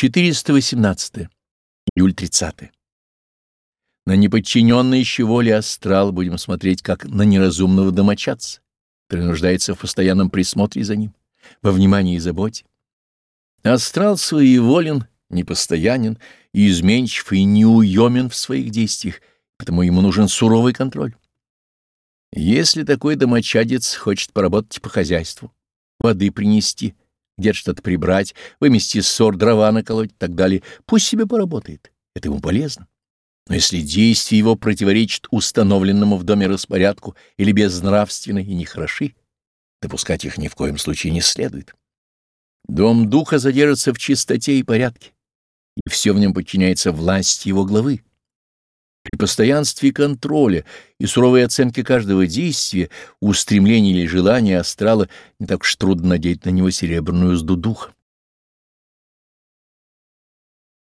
418. Июль 30. На неподчиненный еще воле астрал будем смотреть как на неразумного домочадца, который нуждается в постоянном присмотре за ним, во внимании и заботе. Астрал своеволен, непостоянен, изменчив и неуемен в своих действиях, потому ему нужен суровый контроль. Если такой домочадец хочет поработать по хозяйству, воды принести, где-то что-то прибрать, вымести ссор, дрова наколоть и так далее, пусть себе поработает, это ему полезно. Но если действия его противоречат установленному в доме распорядку или безнравственны и нехороши, допускать их ни в коем случае не следует. Дом духа задержится в чистоте и порядке, и все в нем подчиняется власти его главы. При постоянстве контроля и суровой оценке каждого действия, устремления или желания астрала не так уж трудно надеть на него серебряную узду духа.